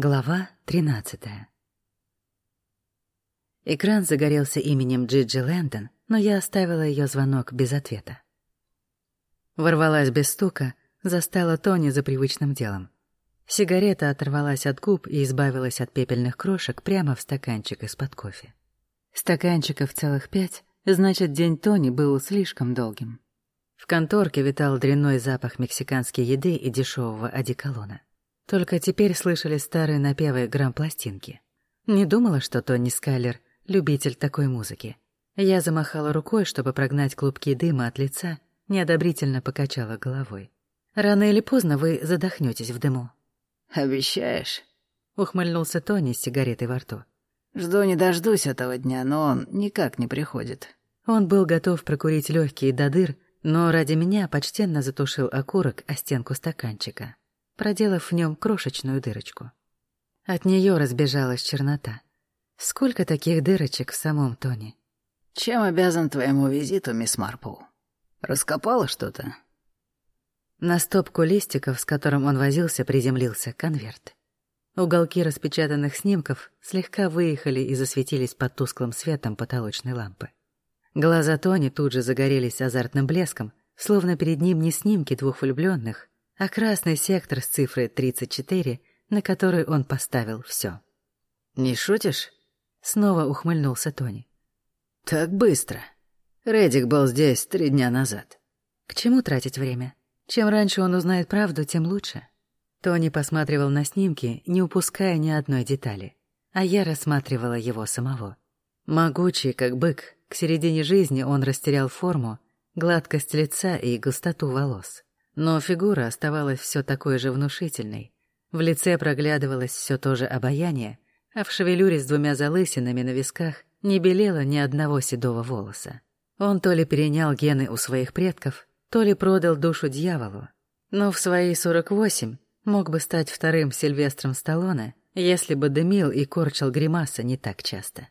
Глава 13 Экран загорелся именем Джиджи Лэндон, но я оставила ее звонок без ответа. Ворвалась без стука, застала Тони за привычным делом. Сигарета оторвалась от губ и избавилась от пепельных крошек прямо в стаканчик из-под кофе. Стаканчиков целых пять, значит, день Тони был слишком долгим. В конторке витал дрянной запах мексиканской еды и дешевого одеколона. Только теперь слышали старые напевы грамм-пластинки. Не думала, что Тони Скайлер — любитель такой музыки. Я замахала рукой, чтобы прогнать клубки дыма от лица, неодобрительно покачала головой. «Рано или поздно вы задохнетесь в дыму». «Обещаешь?» — ухмыльнулся Тони с сигаретой во рту. «Жду не дождусь этого дня, но он никак не приходит». Он был готов прокурить легкие до дыр, но ради меня почтенно затушил окурок о стенку стаканчика проделав в нем крошечную дырочку. От нее разбежалась чернота. Сколько таких дырочек в самом Тоне? «Чем обязан твоему визиту, мисс Марпл? Раскопала что-то?» На стопку листиков, с которым он возился, приземлился конверт. Уголки распечатанных снимков слегка выехали и засветились под тусклым светом потолочной лампы. Глаза Тони тут же загорелись азартным блеском, словно перед ним не снимки двух влюбленных, а красный сектор с цифрой 34, на который он поставил все. «Не шутишь?» — снова ухмыльнулся Тони. «Так быстро. Редик был здесь три дня назад». «К чему тратить время? Чем раньше он узнает правду, тем лучше». Тони посматривал на снимки, не упуская ни одной детали, а я рассматривала его самого. Могучий, как бык, к середине жизни он растерял форму, гладкость лица и густоту волос. Но фигура оставалась все такой же внушительной. В лице проглядывалось все то же обаяние, а в шевелюре с двумя залысинами на висках не белело ни одного седого волоса. Он то ли перенял гены у своих предков, то ли продал душу дьяволу. Но в свои 48 мог бы стать вторым Сильвестром Сталлоне, если бы дымил и корчил гримасы не так часто.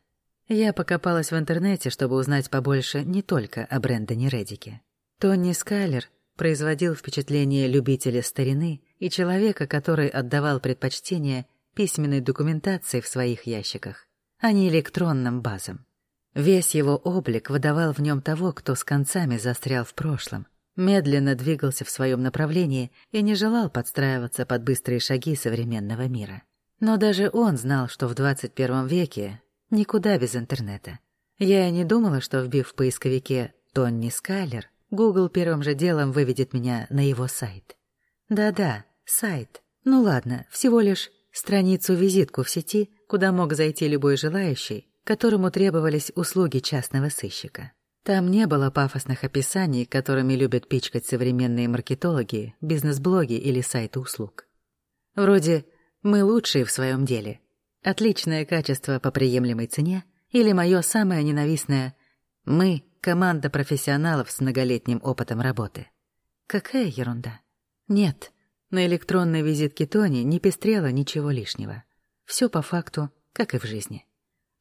Я покопалась в интернете, чтобы узнать побольше не только о Брэндоне Редике. Тони Скайлер производил впечатление любителя старины и человека, который отдавал предпочтение письменной документации в своих ящиках, а не электронным базам. Весь его облик выдавал в нем того, кто с концами застрял в прошлом, медленно двигался в своем направлении и не желал подстраиваться под быстрые шаги современного мира. Но даже он знал, что в 21 веке никуда без интернета. Я и не думала, что, вбив в поисковике «Тонни Скайлер», Google первым же делом выведет меня на его сайт. Да-да, сайт. Ну ладно, всего лишь страницу-визитку в сети, куда мог зайти любой желающий, которому требовались услуги частного сыщика. Там не было пафосных описаний, которыми любят пичкать современные маркетологи, бизнес-блоги или сайты услуг. Вроде «Мы лучшие в своем деле», «Отличное качество по приемлемой цене» или мое самое ненавистное «Мы Команда профессионалов с многолетним опытом работы. Какая ерунда. Нет, на электронной визитке Тони не пестрело ничего лишнего. Все по факту, как и в жизни.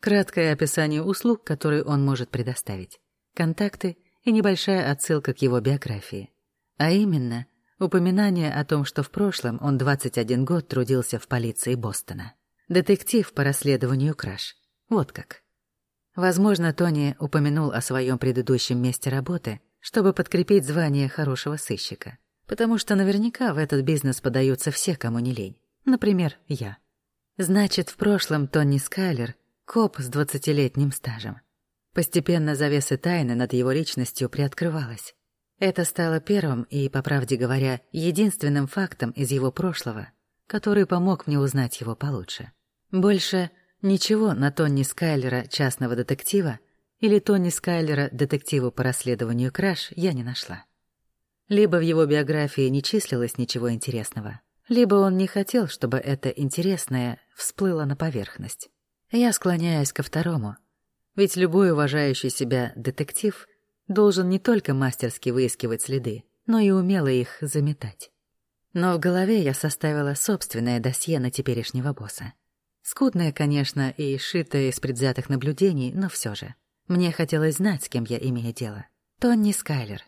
Краткое описание услуг, которые он может предоставить. Контакты и небольшая отсылка к его биографии. А именно, упоминание о том, что в прошлом он 21 год трудился в полиции Бостона. Детектив по расследованию краж. Вот как. Возможно, Тони упомянул о своем предыдущем месте работы, чтобы подкрепить звание хорошего сыщика. Потому что наверняка в этот бизнес подаются все, кому не лень. Например, я. Значит, в прошлом Тони Скайлер — коп с двадцатилетним стажем. Постепенно завесы тайны над его личностью приоткрывалась. Это стало первым и, по правде говоря, единственным фактом из его прошлого, который помог мне узнать его получше. Больше Ничего на Тони Скайлера, частного детектива, или Тони Скайлера, детективу по расследованию краж, я не нашла. Либо в его биографии не числилось ничего интересного, либо он не хотел, чтобы это интересное всплыло на поверхность. Я склоняюсь ко второму, ведь любой уважающий себя детектив должен не только мастерски выискивать следы, но и умело их заметать. Но в голове я составила собственное досье на теперешнего босса. Скудная, конечно, и шитая из предвзятых наблюдений, но все же. Мне хотелось знать, с кем я имею дело. Тонни Скайлер.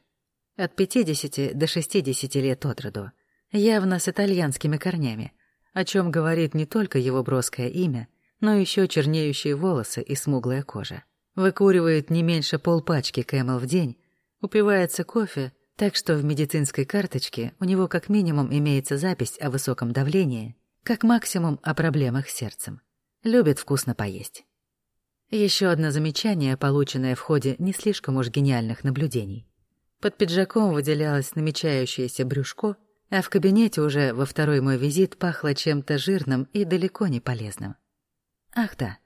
От 50 до 60 лет от роду. Явно с итальянскими корнями. о чем говорит не только его броское имя, но еще чернеющие волосы и смуглая кожа. Выкуривает не меньше полпачки Camel в день, упивается кофе, так что в медицинской карточке у него как минимум имеется запись о высоком давлении, как максимум о проблемах с сердцем. Любит вкусно поесть. Еще одно замечание, полученное в ходе не слишком уж гениальных наблюдений. Под пиджаком выделялось намечающееся брюшко, а в кабинете уже во второй мой визит пахло чем-то жирным и далеко не полезным. Ах да,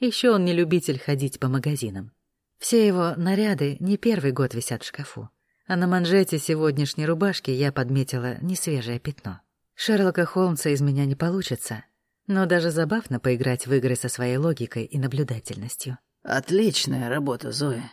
еще он не любитель ходить по магазинам. Все его наряды не первый год висят в шкафу а на манжете сегодняшней рубашки я подметила несвежее пятно. Шерлока Холмса из меня не получится, но даже забавно поиграть в игры со своей логикой и наблюдательностью. «Отличная работа, Зоя».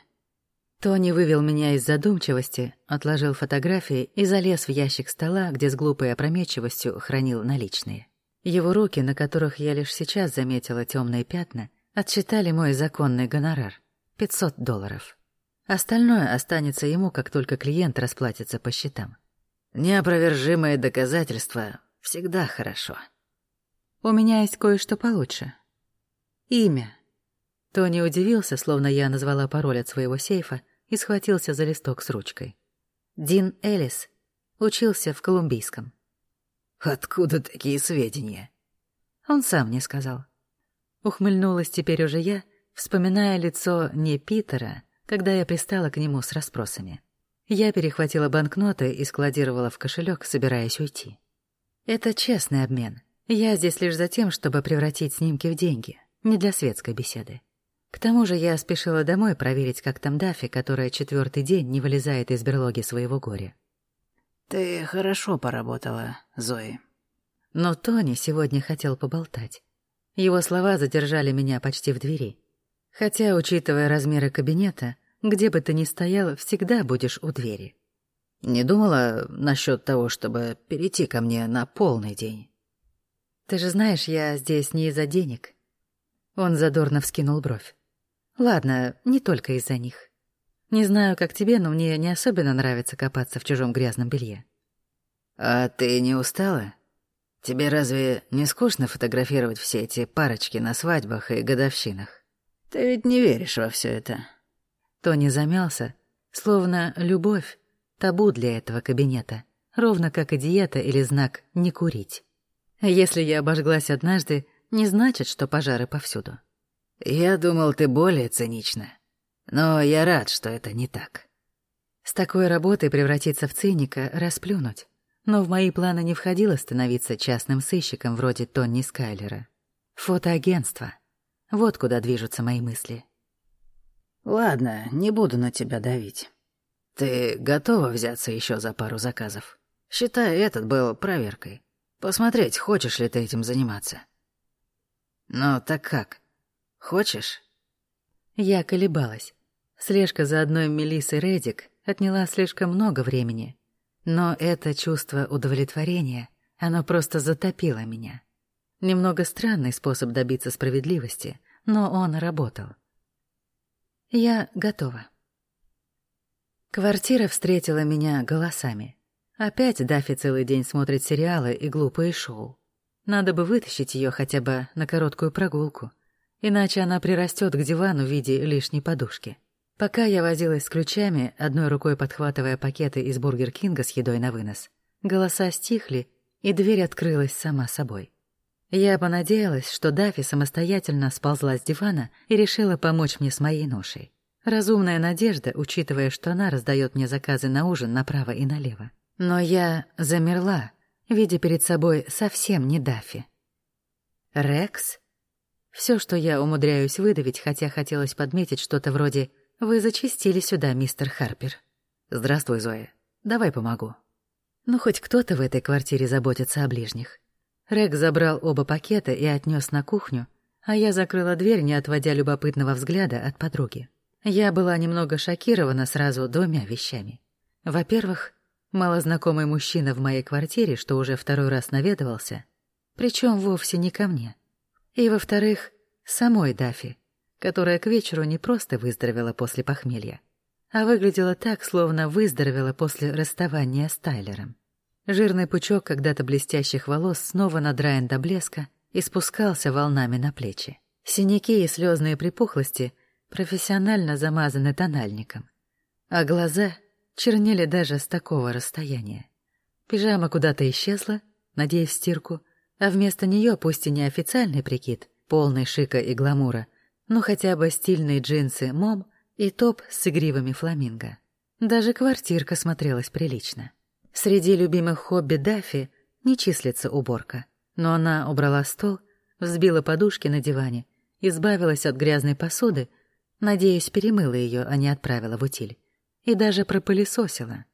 Тони вывел меня из задумчивости, отложил фотографии и залез в ящик стола, где с глупой опрометчивостью хранил наличные. Его руки, на которых я лишь сейчас заметила темные пятна, отсчитали мой законный гонорар — 500 долларов. Остальное останется ему, как только клиент расплатится по счетам. Неопровержимые доказательства всегда хорошо. У меня есть кое-что получше. Имя. Тони удивился, словно я назвала пароль от своего сейфа, и схватился за листок с ручкой. Дин Элис. Учился в Колумбийском. Откуда такие сведения? Он сам мне сказал. Ухмыльнулась теперь уже я, вспоминая лицо не Питера, когда я пристала к нему с расспросами. Я перехватила банкноты и складировала в кошелек, собираясь уйти. Это честный обмен. Я здесь лишь за тем, чтобы превратить снимки в деньги, не для светской беседы. К тому же я спешила домой проверить, как там Дафи, которая четвертый день не вылезает из берлоги своего горя. «Ты хорошо поработала, Зои». Но Тони сегодня хотел поболтать. Его слова задержали меня почти в двери. Хотя, учитывая размеры кабинета, где бы ты ни стоял, всегда будешь у двери. Не думала насчет того, чтобы перейти ко мне на полный день? Ты же знаешь, я здесь не из-за денег. Он задорно вскинул бровь. Ладно, не только из-за них. Не знаю, как тебе, но мне не особенно нравится копаться в чужом грязном белье. А ты не устала? Тебе разве не скучно фотографировать все эти парочки на свадьбах и годовщинах? Ты ведь не веришь во все это. Тони замялся, словно любовь — табу для этого кабинета, ровно как и диета или знак «не курить». Если я обожглась однажды, не значит, что пожары повсюду. Я думал, ты более цинична. Но я рад, что это не так. С такой работой превратиться в циника — расплюнуть. Но в мои планы не входило становиться частным сыщиком вроде Тони Скайлера. Фотоагентство — вот куда движутся мои мысли. Ладно, не буду на тебя давить. Ты готова взяться еще за пару заказов? Считай, этот был проверкой. Посмотреть, хочешь ли ты этим заниматься. Ну, так как? Хочешь? Я колебалась. Слежка за одной Мелиссой Редик отняла слишком много времени. Но это чувство удовлетворения, оно просто затопило меня. Немного странный способ добиться справедливости, но он работал. Я готова. Квартира встретила меня голосами. Опять Даффи целый день смотрит сериалы и глупые шоу. Надо бы вытащить ее хотя бы на короткую прогулку, иначе она прирастет к дивану в виде лишней подушки. Пока я возилась с ключами, одной рукой подхватывая пакеты из Бургер Кинга с едой на вынос, голоса стихли, и дверь открылась сама собой. Я понадеялась, что Дафи самостоятельно сползла с дивана и решила помочь мне с моей ношей. Разумная надежда, учитывая, что она раздает мне заказы на ужин направо и налево. Но я замерла, видя перед собой совсем не Дафи. «Рекс?» Все, что я умудряюсь выдавить, хотя хотелось подметить что-то вроде «Вы зачистили сюда, мистер Харпер». «Здравствуй, Зоя. Давай помогу». Ну, хоть кто-то в этой квартире заботится о ближних. Рэг забрал оба пакета и отнес на кухню, а я закрыла дверь, не отводя любопытного взгляда от подруги. Я была немного шокирована сразу двумя вещами. Во-первых, малознакомый мужчина в моей квартире, что уже второй раз наведывался, причем вовсе не ко мне. И, во-вторых, самой Дафи, которая к вечеру не просто выздоровела после похмелья, а выглядела так, словно выздоровела после расставания с Тайлером. Жирный пучок когда-то блестящих волос снова надраен до блеска и спускался волнами на плечи. Синяки и слезные припухлости профессионально замазаны тональником, а глаза чернели даже с такого расстояния. Пижама куда-то исчезла, надеясь стирку, а вместо нее пусть и неофициальный прикид, полный шика и гламура, но хотя бы стильные джинсы мом и топ с игривыми фламинго. Даже квартирка смотрелась прилично. Среди любимых хобби Дафи не числится уборка, но она убрала стол, взбила подушки на диване, избавилась от грязной посуды, надеюсь, перемыла ее, а не отправила в утиль, и даже пропылесосила.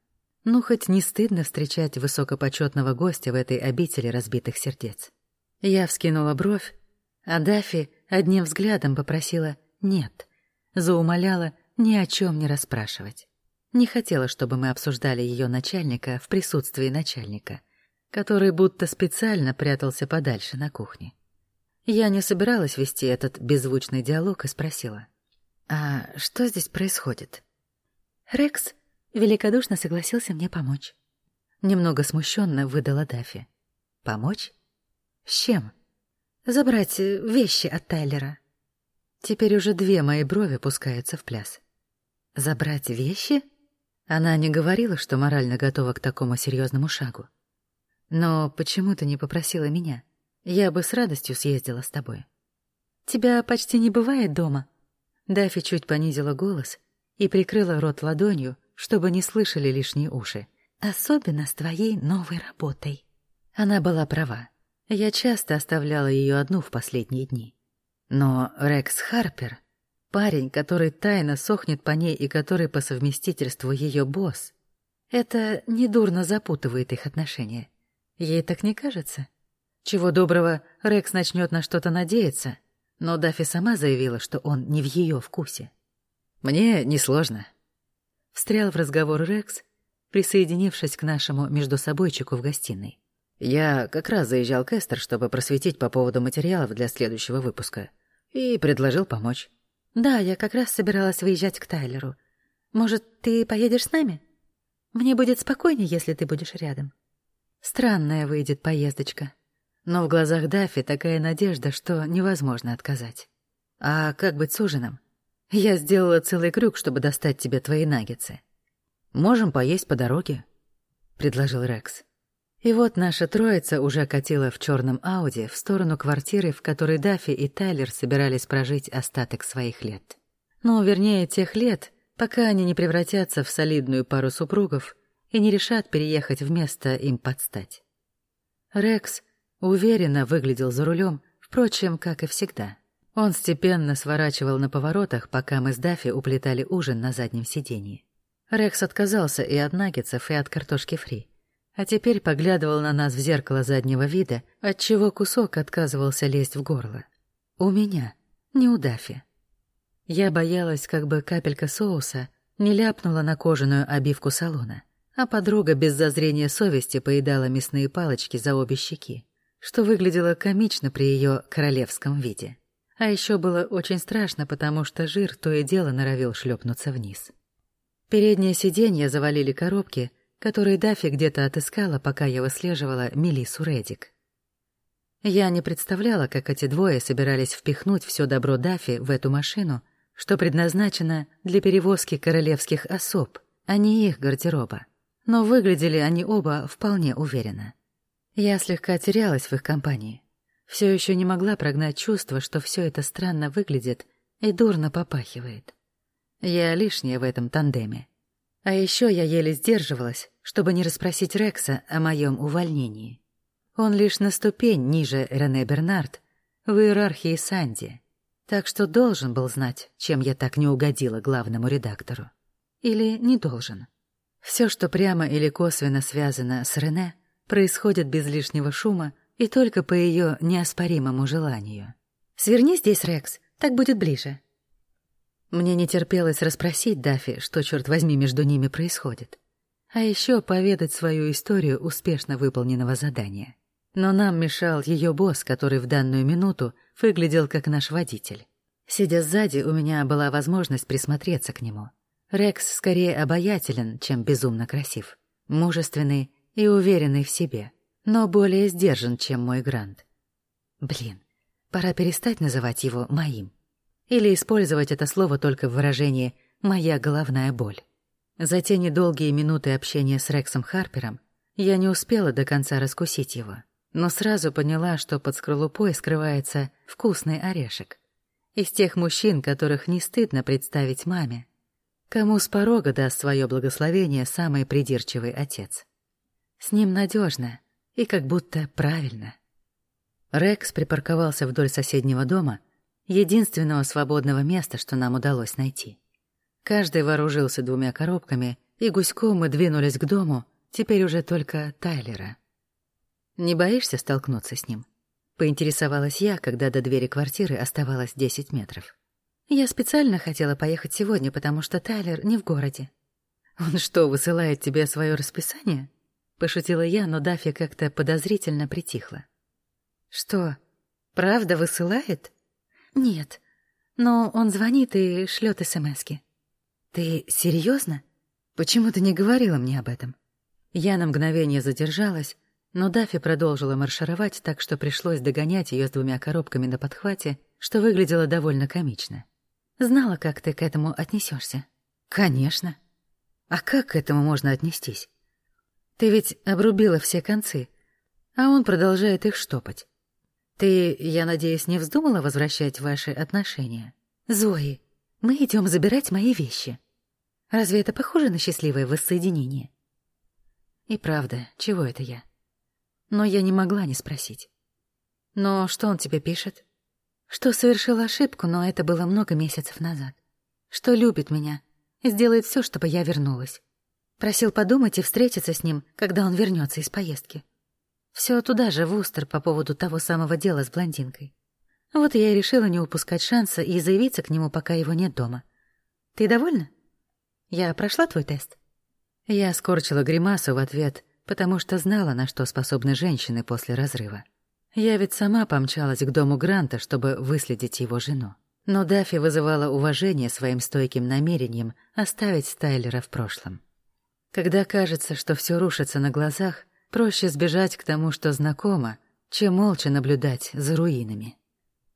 Ну, хоть не стыдно встречать высокопочетного гостя в этой обители разбитых сердец. Я вскинула бровь, а Дафи одним взглядом попросила «нет», заумоляла ни о чем не расспрашивать. Не хотела, чтобы мы обсуждали ее начальника в присутствии начальника, который будто специально прятался подальше на кухне. Я не собиралась вести этот беззвучный диалог и спросила. «А что здесь происходит?» «Рекс великодушно согласился мне помочь. Немного смущенно выдала Дафи. «Помочь? С чем?» «Забрать вещи от Тайлера». Теперь уже две мои брови пускаются в пляс. «Забрать вещи?» Она не говорила, что морально готова к такому серьезному шагу. «Но почему ты не попросила меня? Я бы с радостью съездила с тобой». «Тебя почти не бывает дома?» Дафи чуть понизила голос и прикрыла рот ладонью, чтобы не слышали лишние уши. Особенно с твоей новой работой. Она была права. Я часто оставляла ее одну в последние дни. Но Рекс Харпер, парень, который тайно сохнет по ней и который по совместительству ее босс, это недурно запутывает их отношения. Ей так не кажется? Чего доброго, Рекс начнет на что-то надеяться, но Дафи сама заявила, что он не в ее вкусе. «Мне несложно», Встрял в разговор Рекс, присоединившись к нашему междусобойчику в гостиной. Я как раз заезжал к Эстер, чтобы просветить по поводу материалов для следующего выпуска. И предложил помочь. Да, я как раз собиралась выезжать к Тайлеру. Может, ты поедешь с нами? Мне будет спокойнее, если ты будешь рядом. Странная выйдет поездочка. Но в глазах Дафи такая надежда, что невозможно отказать. А как быть с ужином? Я сделала целый крюк, чтобы достать тебе твои наггетсы. Можем поесть по дороге, предложил Рекс. И вот наша троица уже катила в черном Ауди в сторону квартиры, в которой Даффи и Тайлер собирались прожить остаток своих лет. Ну, вернее, тех лет, пока они не превратятся в солидную пару супругов и не решат переехать в место им подстать. Рекс уверенно выглядел за рулем, впрочем, как и всегда. Он степенно сворачивал на поворотах, пока мы с Даффи уплетали ужин на заднем сиденье. Рекс отказался и от наггетсов, и от картошки фри. А теперь поглядывал на нас в зеркало заднего вида, отчего кусок отказывался лезть в горло. У меня, не у Даффи. Я боялась, как бы капелька соуса не ляпнула на кожаную обивку салона, а подруга без зазрения совести поедала мясные палочки за обе щеки, что выглядело комично при ее королевском виде. А еще было очень страшно, потому что жир то и дело норовил шлепнуться вниз. Переднее сиденье завалили коробки, которые Даффи где-то отыскала, пока я выслеживала Мелиссу Редик. Я не представляла, как эти двое собирались впихнуть все добро Даффи в эту машину, что предназначено для перевозки королевских особ, а не их гардероба. Но выглядели они оба вполне уверенно. Я слегка терялась в их компании все еще не могла прогнать чувство, что все это странно выглядит и дурно попахивает. Я лишняя в этом тандеме. А еще я еле сдерживалась, чтобы не расспросить Рекса о моем увольнении. Он лишь на ступень ниже Рене Бернард в иерархии Санди, так что должен был знать, чем я так не угодила главному редактору. Или не должен. Все, что прямо или косвенно связано с Рене, происходит без лишнего шума и только по ее неоспоримому желанию. «Сверни здесь, Рекс, так будет ближе». Мне не терпелось расспросить Дафи, что, черт возьми, между ними происходит. А еще поведать свою историю успешно выполненного задания. Но нам мешал ее босс, который в данную минуту выглядел как наш водитель. Сидя сзади, у меня была возможность присмотреться к нему. Рекс скорее обаятелен, чем безумно красив. Мужественный и уверенный в себе, но более сдержан, чем мой Грант. Блин, пора перестать называть его моим. Или использовать это слово только в выражении «моя головная боль». За те недолгие минуты общения с Рексом Харпером я не успела до конца раскусить его, но сразу поняла, что под скорлупой скрывается вкусный орешек. Из тех мужчин, которых не стыдно представить маме, кому с порога даст свое благословение самый придирчивый отец. С ним надежно и как будто правильно. Рекс припарковался вдоль соседнего дома, единственного свободного места, что нам удалось найти. Каждый вооружился двумя коробками, и гуськом мы двинулись к дому, теперь уже только Тайлера. «Не боишься столкнуться с ним?» — поинтересовалась я, когда до двери квартиры оставалось 10 метров. «Я специально хотела поехать сегодня, потому что Тайлер не в городе». «Он что, высылает тебе свое расписание?» Пошутила я, но Даффи как-то подозрительно притихла. «Что, правда высылает?» «Нет, но он звонит и шлет СМСки». «Ты серьезно? Почему ты не говорила мне об этом?» Я на мгновение задержалась, но Даффи продолжила маршировать, так что пришлось догонять ее с двумя коробками на подхвате, что выглядело довольно комично. «Знала, как ты к этому отнесешься. «Конечно. А как к этому можно отнестись? Ты ведь обрубила все концы, а он продолжает их штопать. Ты, я надеюсь, не вздумала возвращать ваши отношения? Зои, мы идем забирать мои вещи. Разве это похоже на счастливое воссоединение? И правда, чего это я? Но я не могла не спросить. Но что он тебе пишет? Что совершил ошибку, но это было много месяцев назад. Что любит меня и сделает все, чтобы я вернулась. Просил подумать и встретиться с ним, когда он вернется из поездки. Все туда же, в Устер, по поводу того самого дела с блондинкой. Вот я и решила не упускать шанса и заявиться к нему, пока его нет дома. Ты довольна? Я прошла твой тест? Я скорчила гримасу в ответ, потому что знала, на что способны женщины после разрыва. Я ведь сама помчалась к дому Гранта, чтобы выследить его жену. Но Даффи вызывала уважение своим стойким намерением оставить Тайлера в прошлом. Когда кажется, что все рушится на глазах, проще сбежать к тому, что знакомо, чем молча наблюдать за руинами.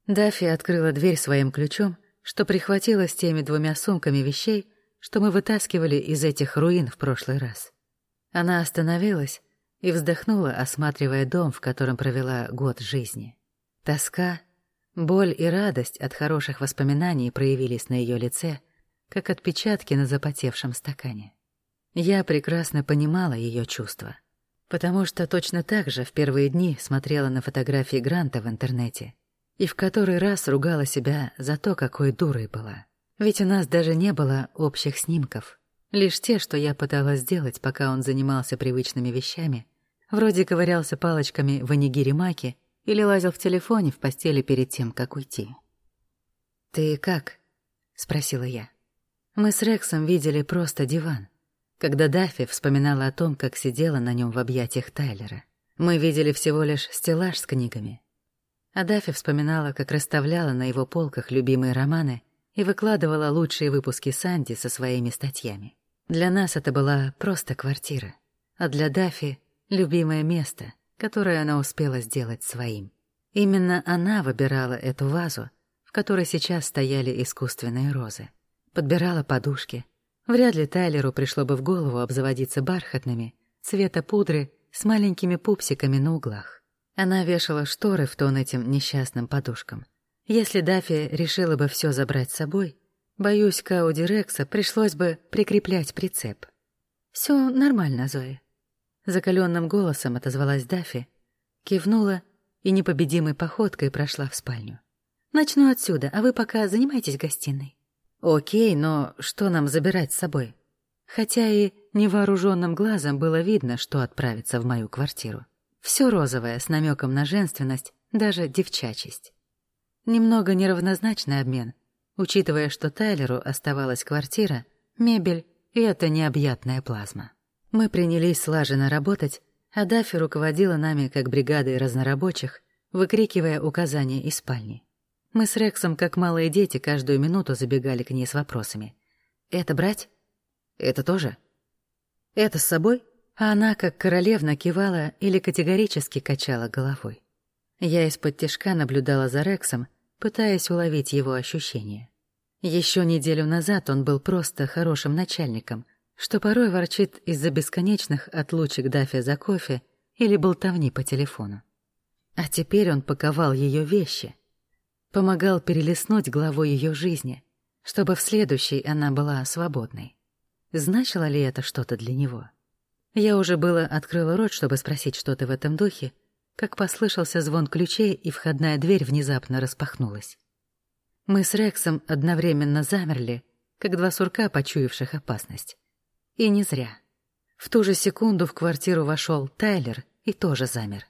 Даффи открыла дверь своим ключом, что прихватила с теми двумя сумками вещей, что мы вытаскивали из этих руин в прошлый раз. Она остановилась и вздохнула, осматривая дом, в котором провела год жизни. Тоска, боль и радость от хороших воспоминаний проявились на ее лице, как отпечатки на запотевшем стакане. Я прекрасно понимала ее чувства, потому что точно так же в первые дни смотрела на фотографии Гранта в интернете и в который раз ругала себя за то, какой дурой была. Ведь у нас даже не было общих снимков, лишь те, что я пыталась сделать, пока он занимался привычными вещами, вроде ковырялся палочками в анигири-маки или лазил в телефоне в постели перед тем, как уйти. «Ты как?» — спросила я. Мы с Рексом видели просто диван когда Даффи вспоминала о том, как сидела на нем в объятиях Тайлера. Мы видели всего лишь стеллаж с книгами. А Даффи вспоминала, как расставляла на его полках любимые романы и выкладывала лучшие выпуски Санди со своими статьями. Для нас это была просто квартира, а для Даффи — любимое место, которое она успела сделать своим. Именно она выбирала эту вазу, в которой сейчас стояли искусственные розы. Подбирала подушки — Вряд ли Тайлеру пришло бы в голову обзаводиться бархатными, цвета пудры с маленькими пупсиками на углах. Она вешала шторы в тон этим несчастным подушкам. Если Даффи решила бы все забрать с собой, боюсь, к Ауди Рекса пришлось бы прикреплять прицеп. Все нормально, Зои. Закаленным голосом отозвалась Даффи, кивнула и непобедимой походкой прошла в спальню. «Начну отсюда, а вы пока занимайтесь гостиной». Окей, но что нам забирать с собой? Хотя и невооруженным глазом было видно, что отправится в мою квартиру. Все розовое, с намеком на женственность, даже девчачесть. Немного неравнозначный обмен, учитывая, что Тайлеру оставалась квартира, мебель и эта необъятная плазма. Мы принялись слаженно работать, а Даффи руководила нами как бригадой разнорабочих, выкрикивая указания из спальни. Мы с Рексом, как малые дети, каждую минуту забегали к ней с вопросами. «Это брать? Это тоже? Это с собой? А она, как королевна, кивала или категорически качала головой. Я из-под тишка наблюдала за Рексом, пытаясь уловить его ощущения. Еще неделю назад он был просто хорошим начальником, что порой ворчит из-за бесконечных отлучек Даффи за кофе или болтовни по телефону. А теперь он паковал ее вещи, помогал перелистнуть главу ее жизни, чтобы в следующей она была свободной. Значило ли это что-то для него? Я уже было открыла рот, чтобы спросить что-то в этом духе, как послышался звон ключей, и входная дверь внезапно распахнулась. Мы с Рексом одновременно замерли, как два сурка, почуявших опасность. И не зря. В ту же секунду в квартиру вошел Тайлер и тоже замер.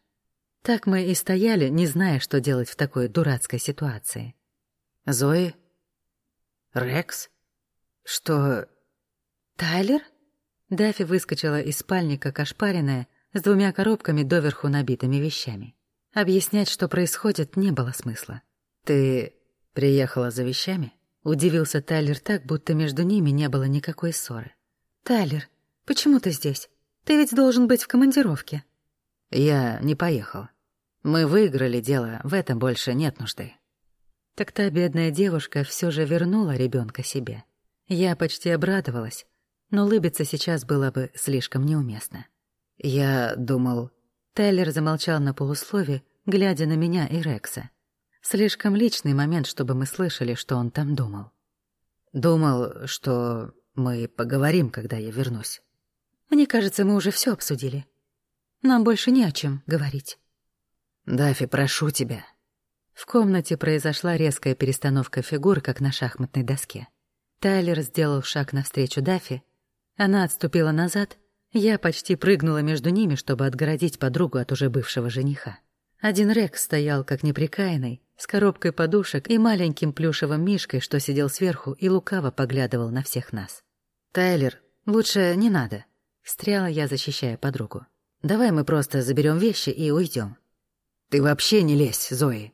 Так мы и стояли, не зная, что делать в такой дурацкой ситуации. «Зои? Рекс? Что...» «Тайлер?» Даффи выскочила из спальни, как ошпаренная, с двумя коробками доверху набитыми вещами. Объяснять, что происходит, не было смысла. «Ты приехала за вещами?» Удивился Тайлер так, будто между ними не было никакой ссоры. «Тайлер, почему ты здесь? Ты ведь должен быть в командировке». «Я не поехал. Мы выиграли дело, в этом больше нет нужды». Так та бедная девушка все же вернула ребенка себе. Я почти обрадовалась, но улыбиться сейчас было бы слишком неуместно. «Я думал...» Тайлер замолчал на полуслове, глядя на меня и Рекса. Слишком личный момент, чтобы мы слышали, что он там думал. «Думал, что мы поговорим, когда я вернусь». «Мне кажется, мы уже все обсудили. Нам больше не о чем говорить». «Дафи, прошу тебя». В комнате произошла резкая перестановка фигур, как на шахматной доске. Тайлер сделал шаг навстречу Дафи. Она отступила назад — я почти прыгнула между ними, чтобы отгородить подругу от уже бывшего жениха. Один Рекс стоял, как неприкаянный, с коробкой подушек и маленьким плюшевым мишкой, что сидел сверху и лукаво поглядывал на всех нас. «Тайлер, лучше не надо», — встряла я, защищая подругу. «Давай мы просто заберем вещи и уйдем. «Ты вообще не лезь, Зои!»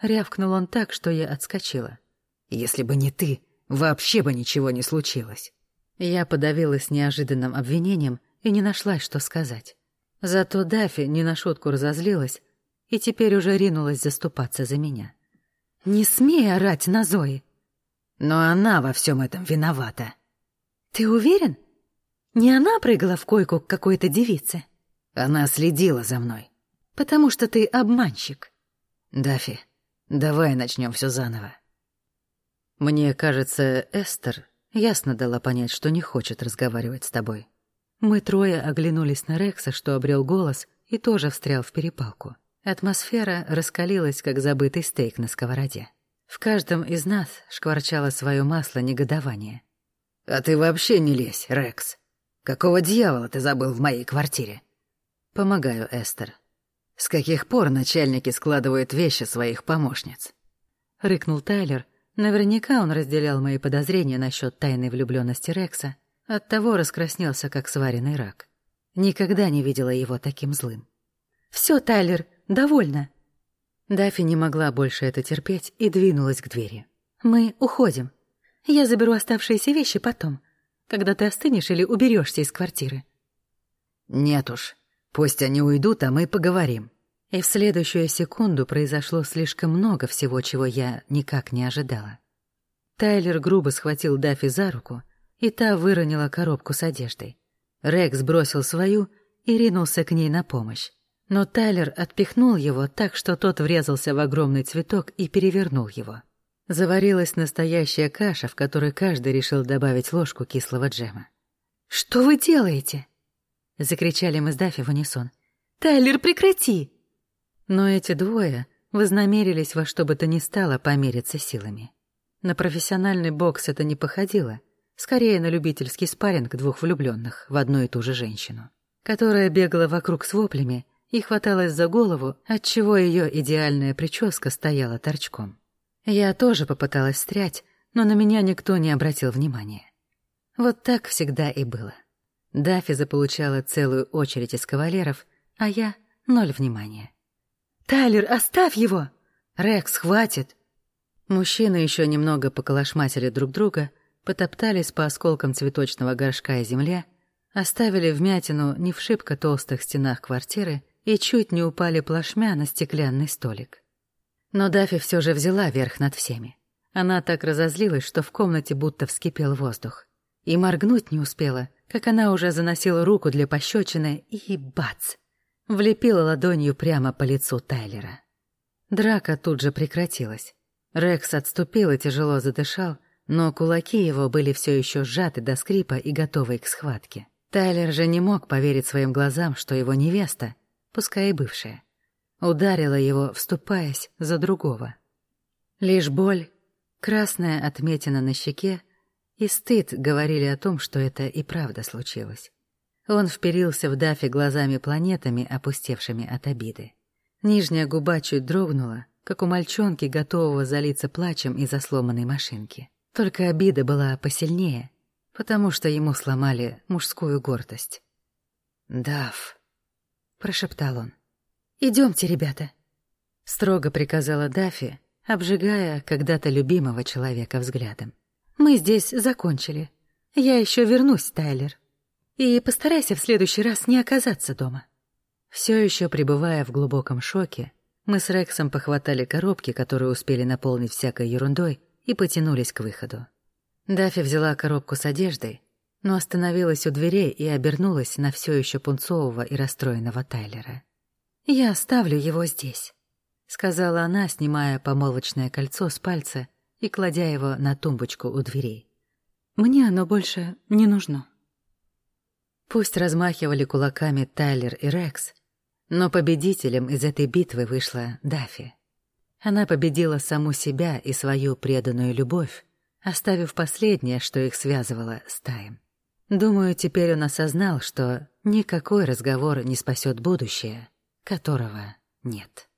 Рявкнул он так, что я отскочила. «Если бы не ты, вообще бы ничего не случилось!» Я подавилась неожиданным обвинением и не нашла, что сказать. Зато Дафи не на шутку разозлилась и теперь уже ринулась заступаться за меня. «Не смей орать на Зои!» «Но она во всем этом виновата!» «Ты уверен? Не она прыгала в койку к какой-то девице?» «Она следила за мной». «Потому что ты обманщик». «Дафи, давай начнем все заново». Мне кажется, Эстер ясно дала понять, что не хочет разговаривать с тобой. Мы трое оглянулись на Рекса, что обрел голос, и тоже встрял в перепалку. Атмосфера раскалилась, как забытый стейк на сковороде. В каждом из нас шкварчало свое масло негодования. «А ты вообще не лезь, Рекс. Какого дьявола ты забыл в моей квартире?» «Помогаю, Эстер». «С каких пор начальники складывают вещи своих помощниц?» Рыкнул Тайлер, Наверняка он разделял мои подозрения насчет тайной влюбленности Рекса, оттого раскраснелся, как сваренный рак. Никогда не видела его таким злым. Все, Тайлер, довольно!» Дафи не могла больше это терпеть и двинулась к двери. «Мы уходим. Я заберу оставшиеся вещи потом, когда ты остынешь или уберешься из квартиры». «Нет уж. Пусть они уйдут, а мы поговорим». И в следующую секунду произошло слишком много всего, чего я никак не ожидала. Тайлер грубо схватил Даффи за руку, и та выронила коробку с одеждой. Рекс бросил свою и ринулся к ней на помощь. Но Тайлер отпихнул его так, что тот врезался в огромный цветок и перевернул его. Заварилась настоящая каша, в которой каждый решил добавить ложку кислого джема. «Что вы делаете?» — закричали мы с Даффи в унисон. «Тайлер, прекрати!» Но эти двое вознамерились во что бы то ни стало помериться силами. На профессиональный бокс это не походило, скорее на любительский спарринг двух влюбленных в одну и ту же женщину, которая бегала вокруг с воплями и хваталась за голову, отчего ее идеальная прическа стояла торчком. Я тоже попыталась встрять, но на меня никто не обратил внимания. Вот так всегда и было. Дафи заполучала целую очередь из кавалеров, а я — ноль внимания. «Тайлер, оставь его!» «Рекс, хватит!» Мужчины еще немного поколошматили друг друга, потоптались по осколкам цветочного горшка и земле, оставили вмятину не в шибко толстых стенах квартиры и чуть не упали плашмя на стеклянный столик. Но Дафи все же взяла верх над всеми. Она так разозлилась, что в комнате будто вскипел воздух. И моргнуть не успела, как она уже заносила руку для пощечины и бац! Влепила ладонью прямо по лицу Тайлера. Драка тут же прекратилась. Рекс отступил и тяжело задышал, но кулаки его были все еще сжаты до скрипа и готовы к схватке. Тайлер же не мог поверить своим глазам, что его невеста, пускай и бывшая, ударила его, вступаясь за другого. Лишь боль, красная отметина на щеке и стыд говорили о том, что это и правда случилось. Он вперился в Дафи глазами-планетами, опустевшими от обиды. Нижняя губа чуть дрогнула, как у мальчонки, готового залиться плачем из-за сломанной машинки. Только обида была посильнее, потому что ему сломали мужскую гордость. «Дав», — прошептал он. «Идемте, ребята», — строго приказала Дафи, обжигая когда-то любимого человека взглядом. «Мы здесь закончили. Я еще вернусь, Тайлер. И постарайся в следующий раз не оказаться дома». Все еще пребывая в глубоком шоке, мы с Рексом похватали коробки, которые успели наполнить всякой ерундой, и потянулись к выходу. Дафи взяла коробку с одеждой, но остановилась у дверей и обернулась на все еще пунцового и расстроенного Тайлера. «Я оставлю его здесь», — сказала она, снимая помолвочное кольцо с пальца и кладя его на тумбочку у дверей. «Мне оно больше не нужно». Пусть размахивали кулаками Тайлер и Рекс, но победителем из этой битвы вышла Дафи. Она победила саму себя и свою преданную любовь, оставив последнее, что их связывало с Таем. Думаю, теперь он осознал, что никакой разговор не спасет будущее, которого нет.